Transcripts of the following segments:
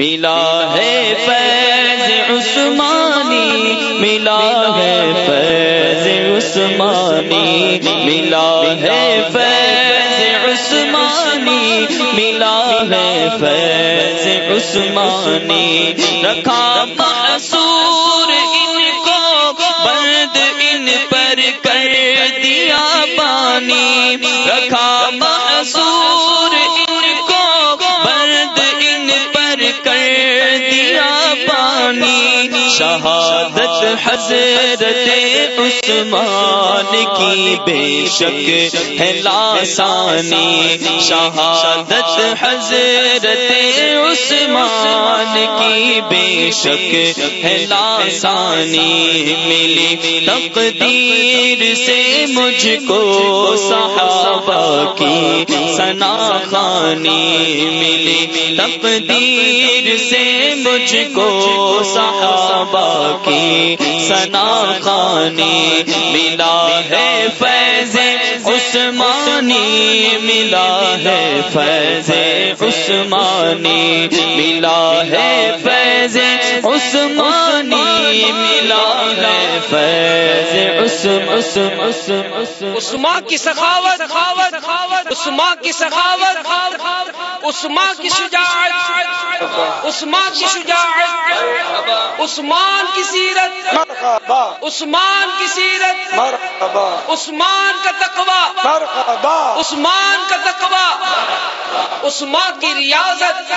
ملا ہے فیض عثمانی، ملا ہے فیض عثمانی، ملا ہے فیض عثمانی، ملا ہے فیض عثمانی، رکھا پانی شہادت حضرت عثمان کی بے شک ہے لاسانی شہادت حضرت عثمان کی بے شک ہے لاسانی ملی تقدیر سے مجھ کو صحابہ کی سنا خانی ملی تقدیر سے مجھ کو صحابہ کی سنا خانی، ملا ہے فیض عثمانی، ملا ہے فیض عثمانی، ملا ہے فیض عثمانی، ملا ہے فیض عثم عثمان کی سخاوت عثمان کی سخاوت عثمان کی شجاعت عثمان کی شجاعت عثمان کی سیرت عثمان کی سیرت عثمان کا تقوی عثمان کا تقوی عثمان کی ریاضت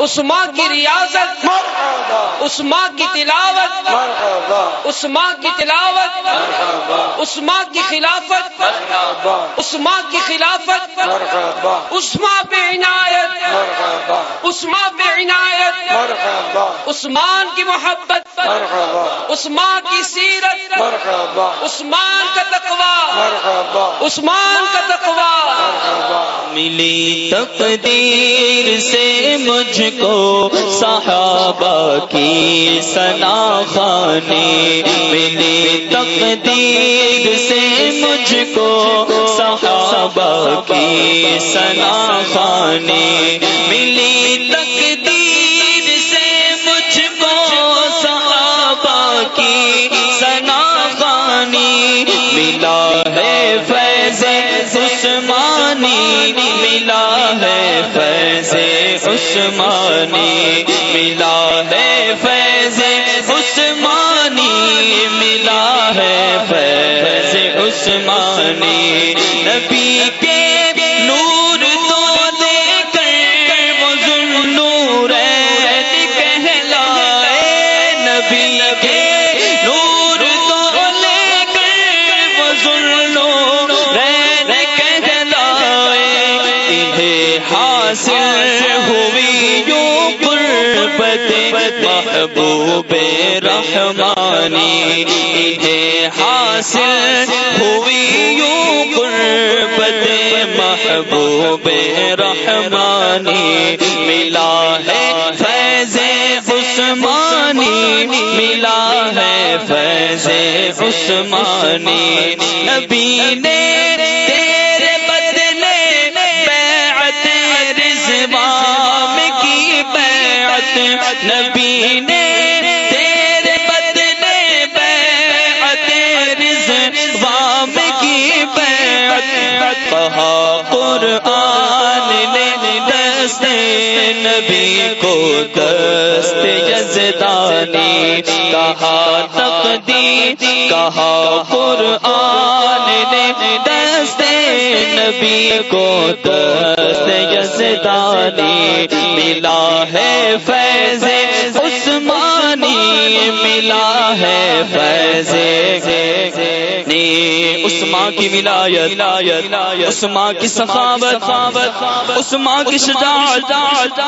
عثمان کی ریاضت عثمان کی تلاوت عثمان کی تلاوت عثمان کی خلافت، عثمان کی خلافت، عثمان پہ عنایت، عثمان پہ عنایت، عثمان کی محبت، عثمان کی سیرت، عثمان کا تقوی، عثمان کا تقوی۔ ملی تقدیر سے مجھ کو صحابہ کی سنا خانی ملی تقدیر سے مجھ کو صحابہ کی سنا خانی ملی تقدیر سے مجھ کو صحابہ کی سنا خانی ملا ہے فیض عثمانی ملا ہے فیض عثمانی ملا ہے فیض محبوب رحمانی انہیں حاصل ہوئی یوں قربت محبوب رحمانی ملا ہے فیض عثمانی، ملا ہے فیض عثمانی۔ نبی نے کہا قرآن نے دست نبی کو دست یزدانی کہا تقدیر کہا قرآن نے دست نبی کو دست یزدانی ملا ہے فیض ملا ہے فیض نی عثمان کی ولایت عثمان کی سخاوت عثمان کی شجاعت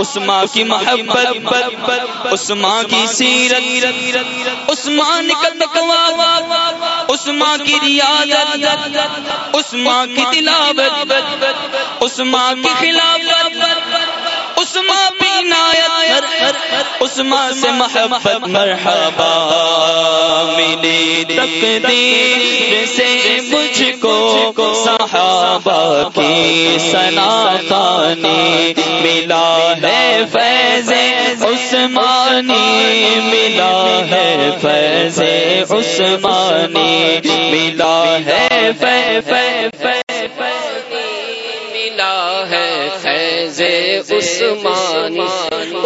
عثمان کی محبت عثمان کی سیرت، اس عثمان کا تقوی عثمان کی ریاضت عثمان کی تلاوت عثمان کی خلافت۔ عثمان پہ سے محبت، مرحبا ملی تقدیر سے مجھ کو صحابہ کی سنا خانی ملا ہے فیض عثمانی، ملا ہے فیض عثمانی، ملا ہے فی فیض عثمانی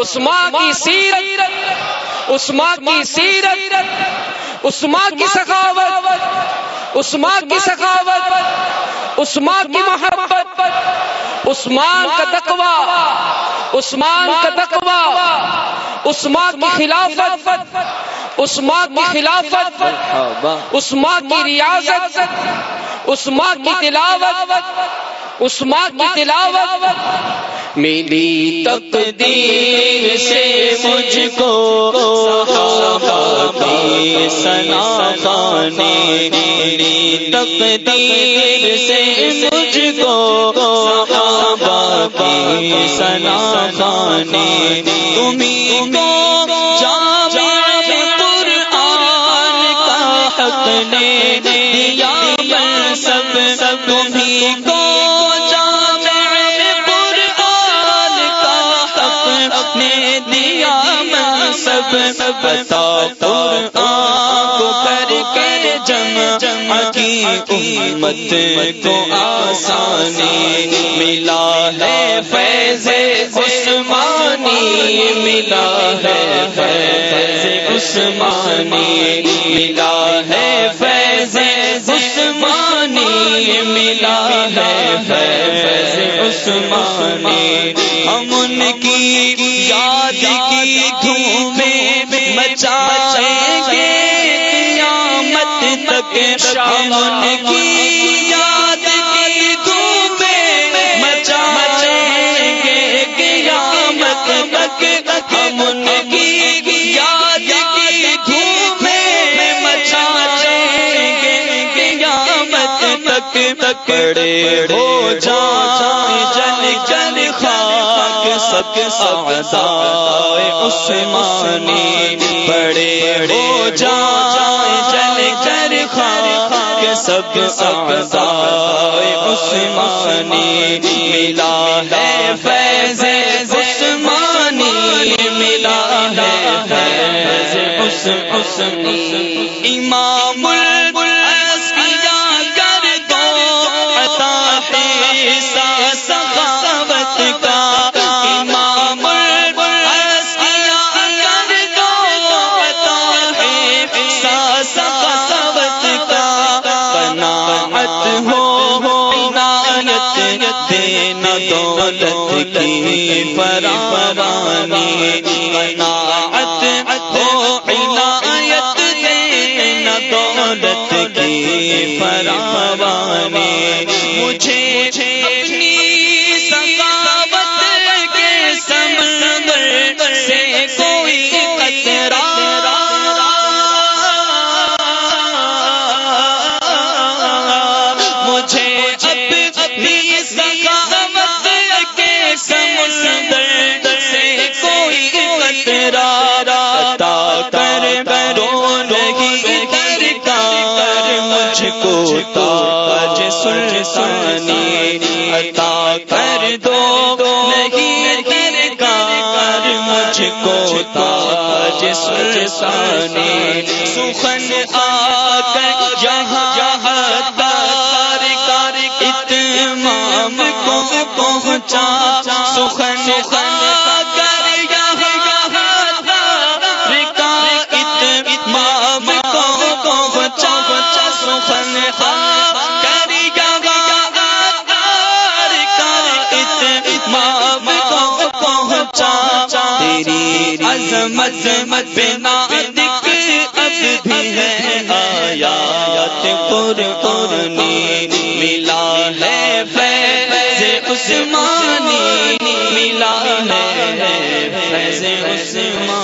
عثمان کی سیرت عثمان کی سیرت عثمان کی سخاوت عثمان کی سخاوت عثمان کی محبت عثمان کا تقوی عثمان کا تقوی عثمان کی خلافت عثمان کی خلافت عثمان کی ریاضت عثمان کی تلاوت عثمان کی تلاوت ملی تقدیر سے مجھ کو صحابہ سنا خانی ملی تقدیر سے مجھ کو صحابہ سنا خانی تمہیں بتا قرآن کو کر کے جمع کی امت کو آسانی ملا ہے فیض عثمانی ملا ہے فیض عثمانی ملا ہے فیض عثمانی، ملا ہے فیض عثمانی، ہم ان کی شام کی یاد کی دھوم مچائیں گے قیامت تک ہم ان کی یاد کی دھوم مچائیں گے قیامت تک تکڑے ہو جا جل جل خاک سب سعدائے عثمانی بڑے ہو جا سب سعدائے عثمانی ملا ہے دولت کی فرامانی قناعت ہو عنایت دینا دولت کی فرامانی عطا کر دو، نہیں درکار مجھ کو تاج سلطانی سخن آ کر جہاں جہاں تار کار اتمام کو پہنچا، سخن عظمت بنا دکھ اب بھی ہے آیات قرآنی ملا ہے فیض عثمانی ملا ہے فیض عثمانی۔